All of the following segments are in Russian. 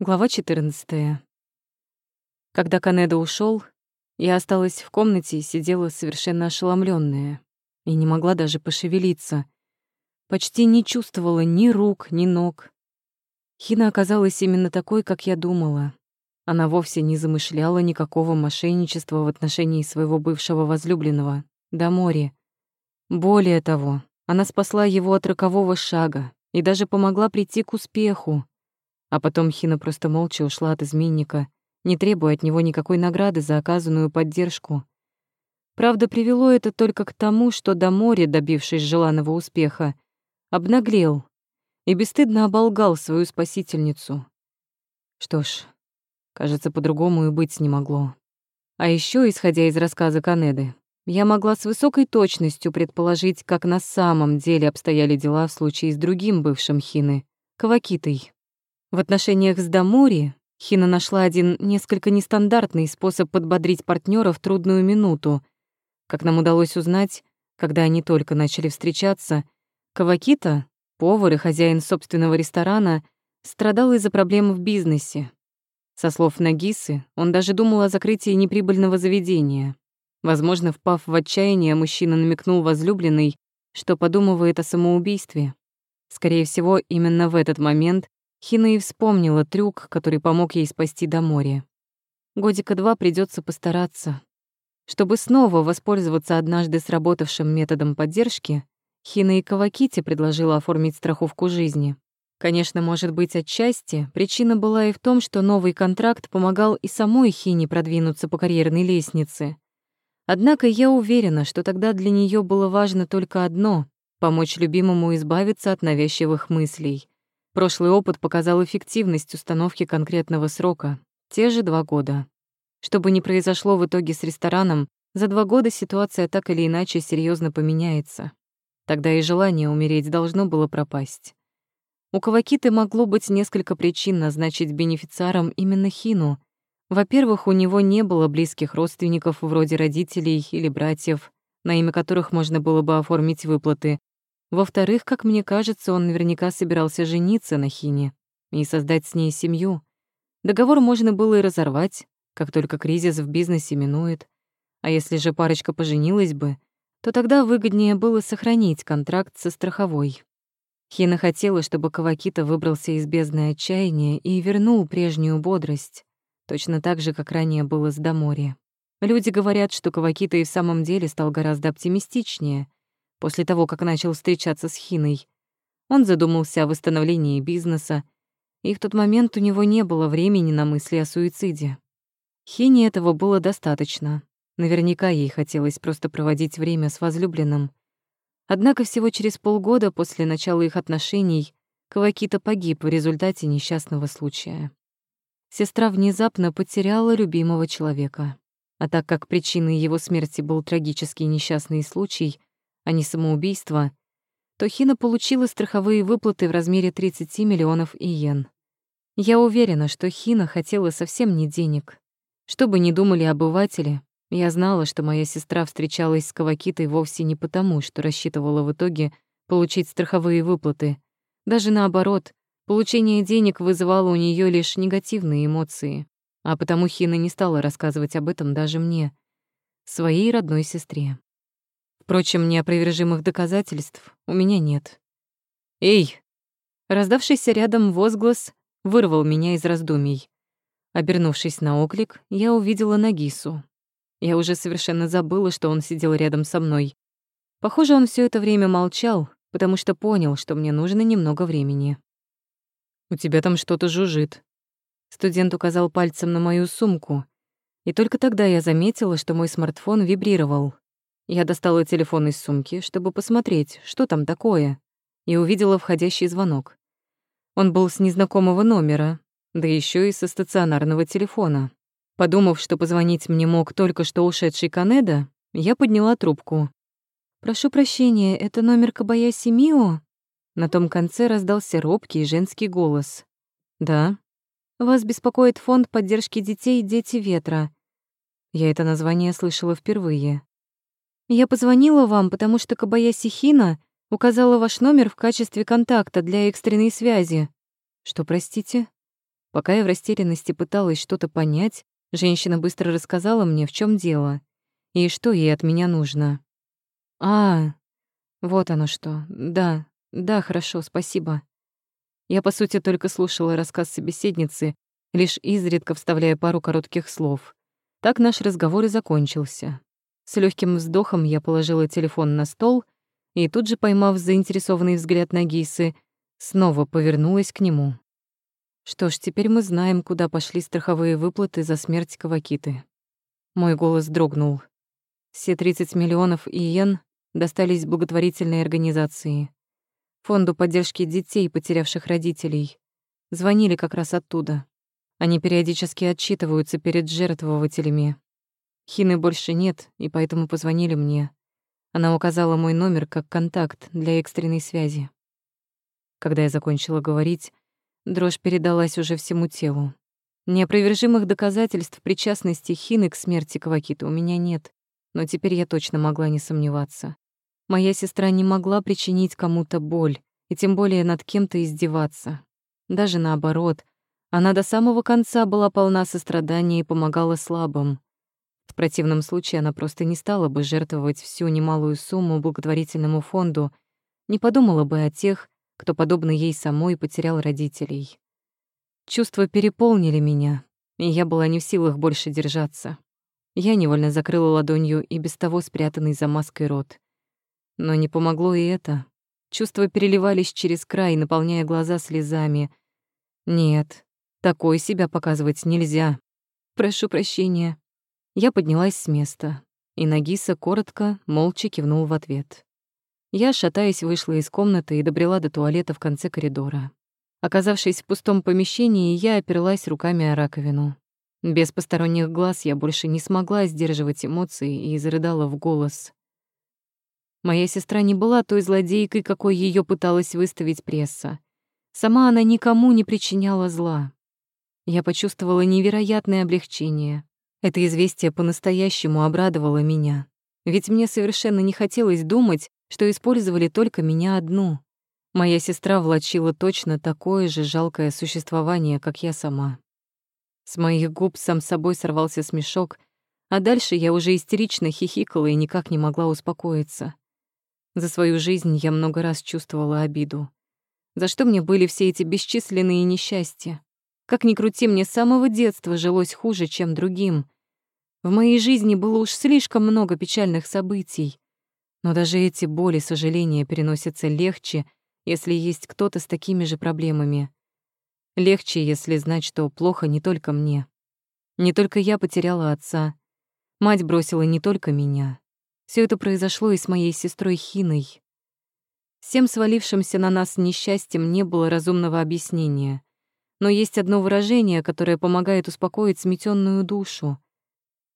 Глава 14. Когда Канеда ушел, я осталась в комнате и сидела совершенно ошеломленная и не могла даже пошевелиться. Почти не чувствовала ни рук, ни ног. Хина оказалась именно такой, как я думала. Она вовсе не замышляла никакого мошенничества в отношении своего бывшего возлюбленного, Дамори. Более того, она спасла его от рокового шага и даже помогла прийти к успеху. А потом Хина просто молча ушла от изменника, не требуя от него никакой награды за оказанную поддержку. Правда, привело это только к тому, что до моря, добившись желанного успеха, обнаглел и бесстыдно оболгал свою спасительницу. Что ж, кажется, по-другому и быть не могло. А еще, исходя из рассказа Канеды, я могла с высокой точностью предположить, как на самом деле обстояли дела в случае с другим бывшим Хины, Кавакитой. В отношениях с Дамори Хина нашла один несколько нестандартный способ подбодрить партнера в трудную минуту. Как нам удалось узнать, когда они только начали встречаться, Кавакита, повар и хозяин собственного ресторана, страдал из-за проблем в бизнесе. Со слов Нагисы, он даже думал о закрытии неприбыльного заведения. Возможно, впав в отчаяние, мужчина намекнул возлюбленной, что подумывает о самоубийстве. Скорее всего, именно в этот момент Хина и вспомнила трюк, который помог ей спасти до моря. Годика два придется постараться. Чтобы снова воспользоваться однажды сработавшим методом поддержки, Хина и Кавакити предложила оформить страховку жизни. Конечно, может быть, отчасти причина была и в том, что новый контракт помогал и самой Хине продвинуться по карьерной лестнице. Однако я уверена, что тогда для нее было важно только одно — помочь любимому избавиться от навязчивых мыслей. Прошлый опыт показал эффективность установки конкретного срока — те же два года. Что бы ни произошло в итоге с рестораном, за два года ситуация так или иначе серьезно поменяется. Тогда и желание умереть должно было пропасть. У Кавакиты могло быть несколько причин назначить бенефициаром именно Хину. Во-первых, у него не было близких родственников вроде родителей или братьев, на имя которых можно было бы оформить выплаты, во-вторых, как мне кажется, он наверняка собирался жениться на Хине и создать с ней семью. Договор можно было и разорвать, как только кризис в бизнесе минует. А если же парочка поженилась бы, то тогда выгоднее было сохранить контракт со страховой. Хина хотела, чтобы Кавакита выбрался из бездны отчаяния и вернул прежнюю бодрость, точно так же, как ранее было с Дамори. Люди говорят, что Кавакита и в самом деле стал гораздо оптимистичнее, после того, как начал встречаться с Хиной. Он задумался о восстановлении бизнеса, и в тот момент у него не было времени на мысли о суициде. Хине этого было достаточно. Наверняка ей хотелось просто проводить время с возлюбленным. Однако всего через полгода после начала их отношений Кавакита погиб в результате несчастного случая. Сестра внезапно потеряла любимого человека. А так как причиной его смерти был трагический несчастный случай — а не самоубийство, то Хина получила страховые выплаты в размере 30 миллионов иен. Я уверена, что Хина хотела совсем не денег. Что бы ни думали обыватели, я знала, что моя сестра встречалась с Кавакитой вовсе не потому, что рассчитывала в итоге получить страховые выплаты. Даже наоборот, получение денег вызывало у нее лишь негативные эмоции. А потому Хина не стала рассказывать об этом даже мне, своей родной сестре. Впрочем, неопровержимых доказательств у меня нет. «Эй!» Раздавшийся рядом возглас вырвал меня из раздумий. Обернувшись на оклик, я увидела Нагису. Я уже совершенно забыла, что он сидел рядом со мной. Похоже, он все это время молчал, потому что понял, что мне нужно немного времени. «У тебя там что-то жужжит». Студент указал пальцем на мою сумку, и только тогда я заметила, что мой смартфон вибрировал. Я достала телефон из сумки, чтобы посмотреть, что там такое, и увидела входящий звонок. Он был с незнакомого номера, да еще и со стационарного телефона. Подумав, что позвонить мне мог только что ушедший Канеда, я подняла трубку. «Прошу прощения, это номер Кабаяси Мио?» На том конце раздался робкий женский голос. «Да». «Вас беспокоит фонд поддержки детей «Дети ветра». Я это название слышала впервые. Я позвонила вам, потому что Кабаяси Хина указала ваш номер в качестве контакта для экстренной связи. Что, простите? Пока я в растерянности пыталась что-то понять, женщина быстро рассказала мне, в чем дело и что ей от меня нужно. «А, вот оно что. Да, да, хорошо, спасибо». Я, по сути, только слушала рассказ собеседницы, лишь изредка вставляя пару коротких слов. Так наш разговор и закончился. С легким вздохом я положила телефон на стол и тут же, поймав заинтересованный взгляд Нагисы, снова повернулась к нему. Что ж, теперь мы знаем, куда пошли страховые выплаты за смерть Кавакиты. Мой голос дрогнул. Все 30 миллионов иен достались благотворительной организации. Фонду поддержки детей, потерявших родителей. Звонили как раз оттуда. Они периодически отчитываются перед жертвователями. Хины больше нет, и поэтому позвонили мне. Она указала мой номер как контакт для экстренной связи. Когда я закончила говорить, дрожь передалась уже всему телу. Неопровержимых доказательств причастности Хины к смерти Кавакита у меня нет, но теперь я точно могла не сомневаться. Моя сестра не могла причинить кому-то боль, и тем более над кем-то издеваться. Даже наоборот, она до самого конца была полна сострадания и помогала слабым. В противном случае она просто не стала бы жертвовать всю немалую сумму благотворительному фонду, не подумала бы о тех, кто, подобно ей самой, потерял родителей. Чувства переполнили меня, и я была не в силах больше держаться. Я невольно закрыла ладонью и без того спрятанный за маской рот. Но не помогло и это. Чувства переливались через край, наполняя глаза слезами. Нет, такой себя показывать нельзя. Прошу прощения. Я поднялась с места, и Нагиса коротко, молча кивнул в ответ. Я, шатаясь, вышла из комнаты и добрела до туалета в конце коридора. Оказавшись в пустом помещении, я оперлась руками о раковину. Без посторонних глаз я больше не смогла сдерживать эмоции и зарыдала в голос. Моя сестра не была той злодейкой, какой ее пыталась выставить пресса. Сама она никому не причиняла зла. Я почувствовала невероятное облегчение. Это известие по-настоящему обрадовало меня. Ведь мне совершенно не хотелось думать, что использовали только меня одну. Моя сестра влачила точно такое же жалкое существование, как я сама. С моих губ сам собой сорвался смешок, а дальше я уже истерично хихикала и никак не могла успокоиться. За свою жизнь я много раз чувствовала обиду. За что мне были все эти бесчисленные несчастья? Как ни крути, мне с самого детства жилось хуже, чем другим. В моей жизни было уж слишком много печальных событий. Но даже эти боли, сожаления переносятся легче, если есть кто-то с такими же проблемами. Легче, если знать, что плохо не только мне. Не только я потеряла отца. Мать бросила не только меня. Все это произошло и с моей сестрой Хиной. Всем свалившимся на нас несчастьем не было разумного объяснения. Но есть одно выражение, которое помогает успокоить сметенную душу.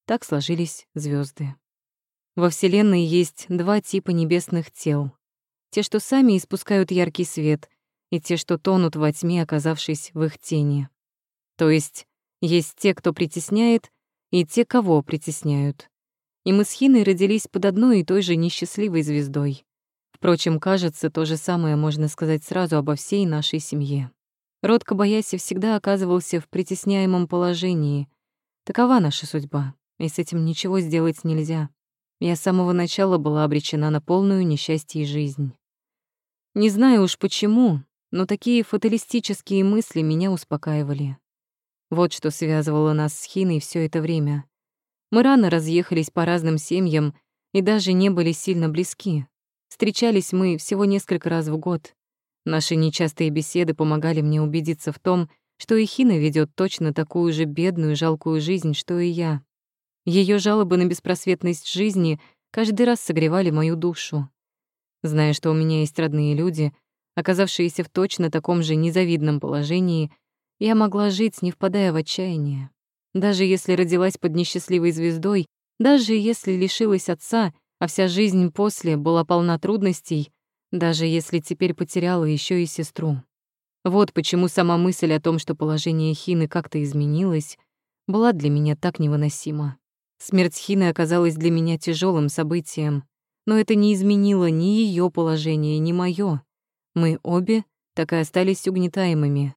Так сложились звезды. Во Вселенной есть два типа небесных тел. Те, что сами испускают яркий свет, и те, что тонут во тьме, оказавшись в их тени. То есть есть те, кто притесняет, и те, кого притесняют и мы с Хиной родились под одной и той же несчастливой звездой. Впрочем, кажется, то же самое можно сказать сразу обо всей нашей семье. Род Кабаяси всегда оказывался в притесняемом положении. Такова наша судьба, и с этим ничего сделать нельзя. Я с самого начала была обречена на полную несчастье и жизнь. Не знаю уж почему, но такие фаталистические мысли меня успокаивали. Вот что связывало нас с Хиной все это время. Мы рано разъехались по разным семьям и даже не были сильно близки. Встречались мы всего несколько раз в год. Наши нечастые беседы помогали мне убедиться в том, что и Хина ведёт точно такую же бедную, жалкую жизнь, что и я. Её жалобы на беспросветность жизни каждый раз согревали мою душу. Зная, что у меня есть родные люди, оказавшиеся в точно таком же незавидном положении, я могла жить, не впадая в отчаяние. Даже если родилась под несчастливой звездой, даже если лишилась отца, а вся жизнь после была полна трудностей, даже если теперь потеряла еще и сестру. Вот почему сама мысль о том, что положение Хины как-то изменилось, была для меня так невыносима. Смерть Хины оказалась для меня тяжелым событием, но это не изменило ни ее положение, ни моё. Мы обе так и остались угнетаемыми.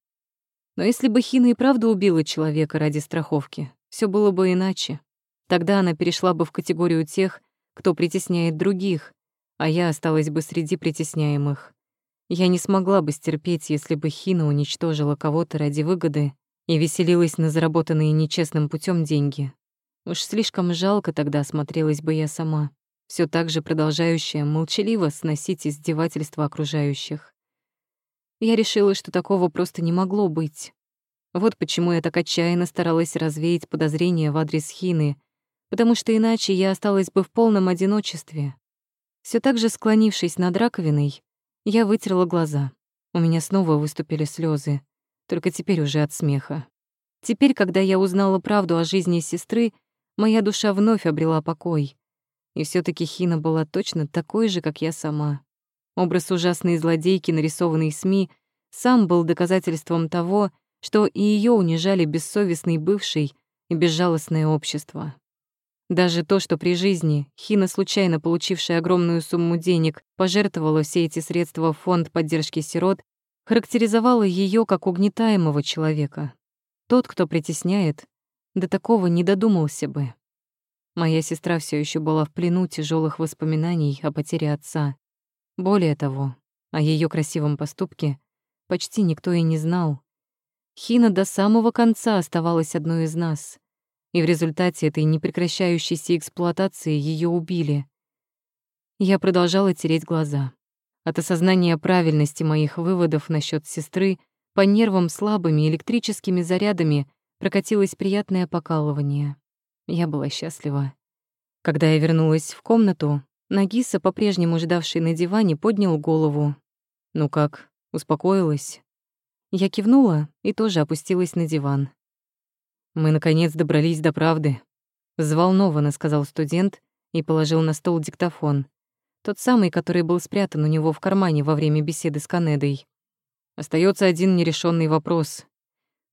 Но если бы Хина и правда убила человека ради страховки, все было бы иначе. Тогда она перешла бы в категорию тех, кто притесняет других, а я осталась бы среди притесняемых. Я не смогла бы стерпеть, если бы Хина уничтожила кого-то ради выгоды и веселилась на заработанные нечестным путем деньги. Уж слишком жалко тогда смотрелась бы я сама, все так же продолжающая молчаливо сносить издевательства окружающих. Я решила, что такого просто не могло быть. Вот почему я так отчаянно старалась развеять подозрения в адрес Хины, потому что иначе я осталась бы в полном одиночестве. Все так же склонившись над раковиной, я вытерла глаза. У меня снова выступили слезы, только теперь уже от смеха. Теперь, когда я узнала правду о жизни сестры, моя душа вновь обрела покой. И все таки Хина была точно такой же, как я сама. Образ ужасной злодейки, нарисованный СМИ, сам был доказательством того, что и ее унижали бессовестный бывший и безжалостное общество. Даже то, что при жизни Хина, случайно получившая огромную сумму денег, пожертвовала все эти средства в фонд поддержки сирот, характеризовало ее как угнетаемого человека. Тот, кто притесняет, до такого не додумался бы. Моя сестра все еще была в плену тяжелых воспоминаний о потере отца. Более того, о ее красивом поступке почти никто и не знал. Хина до самого конца оставалась одной из нас, и в результате этой непрекращающейся эксплуатации ее убили. Я продолжала тереть глаза. От осознания правильности моих выводов насчет сестры по нервам слабыми электрическими зарядами прокатилось приятное покалывание. Я была счастлива. Когда я вернулась в комнату, Нагиса, по-прежнему ждавший на диване, поднял голову. «Ну как, успокоилась?» Я кивнула и тоже опустилась на диван. «Мы, наконец, добрались до правды», — взволнованно сказал студент и положил на стол диктофон. Тот самый, который был спрятан у него в кармане во время беседы с Канедой. Остается один нерешенный вопрос.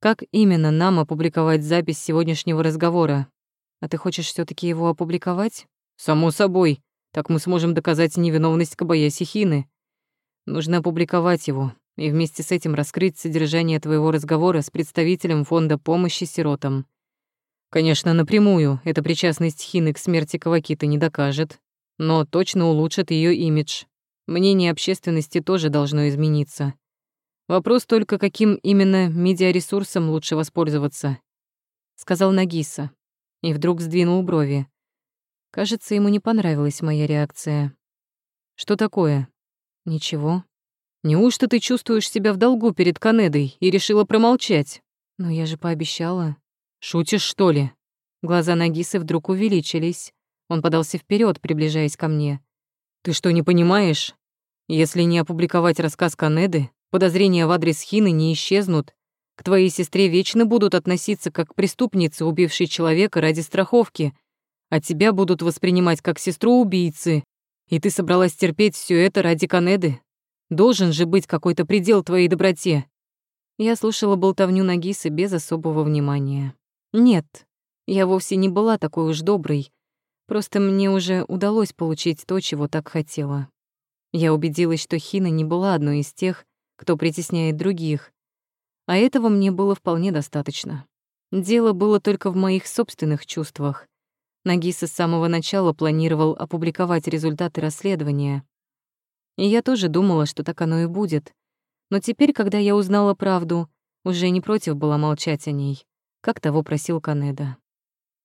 Как именно нам опубликовать запись сегодняшнего разговора? А ты хочешь все таки его опубликовать? Само собой. Так мы сможем доказать невиновность Кабаяси Хины. Нужно опубликовать его и вместе с этим раскрыть содержание твоего разговора с представителем фонда помощи сиротам. Конечно, напрямую эта причастность Хины к смерти Кавакита не докажет, но точно улучшит ее имидж. Мнение общественности тоже должно измениться. Вопрос только, каким именно медиаресурсом лучше воспользоваться, сказал Нагиса и вдруг сдвинул брови. Кажется, ему не понравилась моя реакция. Что такое? Ничего. Неужто ты чувствуешь себя в долгу перед Канедой и решила промолчать? Но я же пообещала. Шутишь, что ли? Глаза Нагисы вдруг увеличились. Он подался вперед, приближаясь ко мне. Ты что, не понимаешь? Если не опубликовать рассказ Канеды, подозрения в адрес Хины не исчезнут. К твоей сестре вечно будут относиться как к преступнице, убившей человека ради страховки — а тебя будут воспринимать как сестру убийцы. И ты собралась терпеть все это ради Канеды? Должен же быть какой-то предел твоей доброте. Я слушала болтовню Нагисы без особого внимания. Нет, я вовсе не была такой уж доброй. Просто мне уже удалось получить то, чего так хотела. Я убедилась, что Хина не была одной из тех, кто притесняет других. А этого мне было вполне достаточно. Дело было только в моих собственных чувствах. Нагиса с самого начала планировал опубликовать результаты расследования. И я тоже думала, что так оно и будет. Но теперь, когда я узнала правду, уже не против была молчать о ней, как того просил Канеда.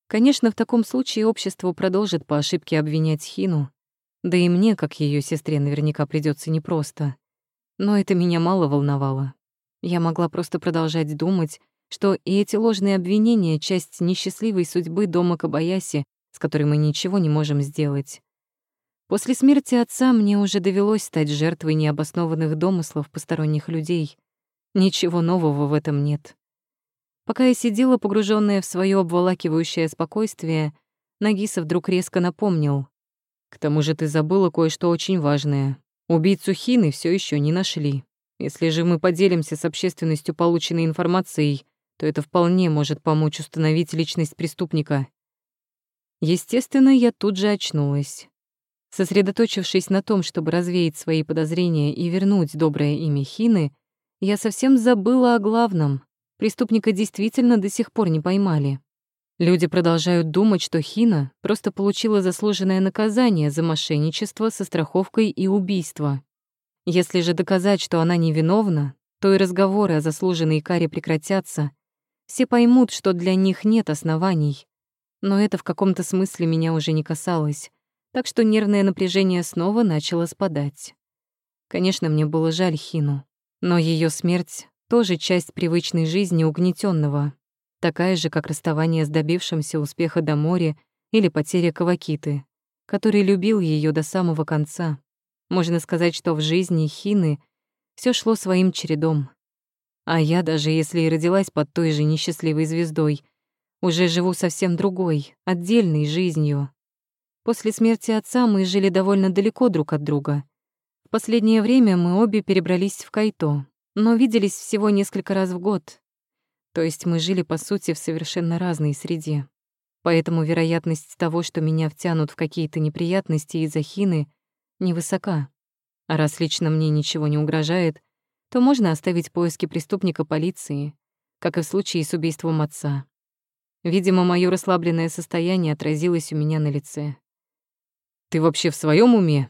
Конечно, в таком случае общество продолжит по ошибке обвинять Хину, да и мне, как ее сестре, наверняка придется непросто. Но это меня мало волновало. Я могла просто продолжать думать, что и эти ложные обвинения — часть несчастливой судьбы дома Кабаяси, с которой мы ничего не можем сделать. После смерти отца мне уже довелось стать жертвой необоснованных домыслов посторонних людей. Ничего нового в этом нет. Пока я сидела, погруженная в свое обволакивающее спокойствие, Нагиса вдруг резко напомнил. «К тому же ты забыла кое-что очень важное. Убийцу Хины все еще не нашли. Если же мы поделимся с общественностью полученной информацией, то это вполне может помочь установить личность преступника. Естественно, я тут же очнулась. Сосредоточившись на том, чтобы развеять свои подозрения и вернуть доброе имя Хины, я совсем забыла о главном Преступника действительно до сих пор не поймали. Люди продолжают думать, что Хина просто получила заслуженное наказание за мошенничество со страховкой и убийство. Если же доказать, что она невиновна, то и разговоры о заслуженной каре прекратятся. Все поймут, что для них нет оснований. Но это в каком-то смысле меня уже не касалось, так что нервное напряжение снова начало спадать. Конечно, мне было жаль Хину, но ее смерть — тоже часть привычной жизни угнетенного такая же, как расставание с добившимся успеха до моря или потеря Кавакиты, который любил ее до самого конца. Можно сказать, что в жизни Хины все шло своим чередом. А я, даже если и родилась под той же несчастливой звездой, уже живу совсем другой, отдельной жизнью. После смерти отца мы жили довольно далеко друг от друга. В последнее время мы обе перебрались в Кайто, но виделись всего несколько раз в год, то есть мы жили, по сути, в совершенно разной среде. Поэтому вероятность того, что меня втянут в какие-то неприятности из-за хины, невысока. А раз лично мне ничего не угрожает, то можно оставить поиски преступника полиции, как и в случае с убийством отца. Видимо, моё расслабленное состояние отразилось у меня на лице. «Ты вообще в своем уме?»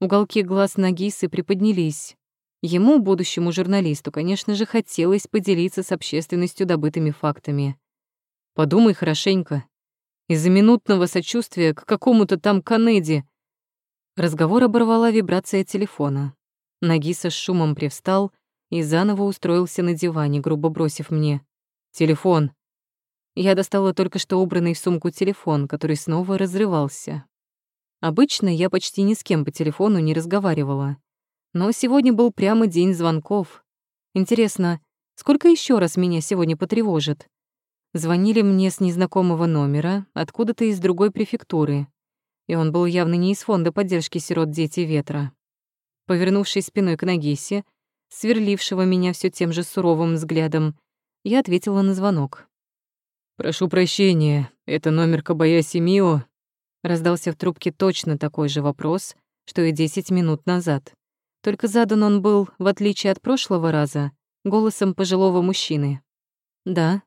Уголки глаз Нагисы приподнялись, Ему, будущему журналисту, конечно же, хотелось поделиться с общественностью добытыми фактами. Подумай хорошенько. Из-за минутного сочувствия к какому-то там Канеди. Разговор оборвала вибрация телефона. Нагиса с шумом привстал и заново устроился на диване, грубо бросив мне. «Телефон». Я достала только что убранный в сумку телефон, который снова разрывался. Обычно я почти ни с кем по телефону не разговаривала. Но сегодня был прямо день звонков. Интересно, сколько еще раз меня сегодня потревожит? Звонили мне с незнакомого номера, откуда-то из другой префектуры. И он был явно не из фонда поддержки сирот «Дети ветра». Повернувшись спиной к Нагисе, сверлившего меня все тем же суровым взглядом, я ответила на звонок. «Прошу прощения, это номер Кабаяси Мио?» Раздался в трубке точно такой же вопрос, что и десять минут назад. Только задан он был, в отличие от прошлого раза, голосом пожилого мужчины. «Да».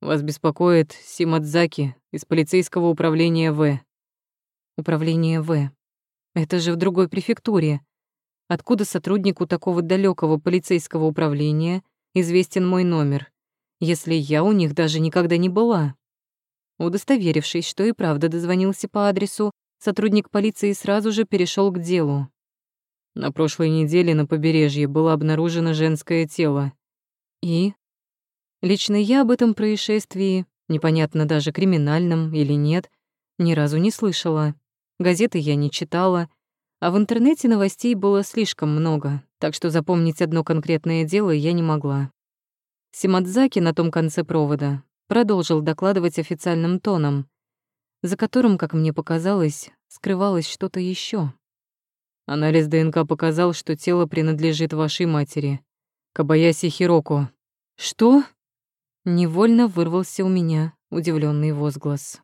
«Вас беспокоит Симадзаки из полицейского управления В». «Управление В. Это же в другой префектуре. Откуда сотруднику такого далекого полицейского управления известен мой номер, если я у них даже никогда не была?» Удостоверившись, что и правда дозвонился по адресу, сотрудник полиции сразу же перешел к делу. На прошлой неделе на побережье было обнаружено женское тело. И? Лично я об этом происшествии, непонятно даже криминальном или нет, ни разу не слышала. Газеты я не читала, а в интернете новостей было слишком много, так что запомнить одно конкретное дело я не могла. Симадзаки на том конце провода продолжил докладывать официальным тоном, за которым, как мне показалось, скрывалось что-то еще. Анализ ДНК показал, что тело принадлежит вашей матери, Кабаяси Хироко. Что? Невольно вырвался у меня удивленный возглас.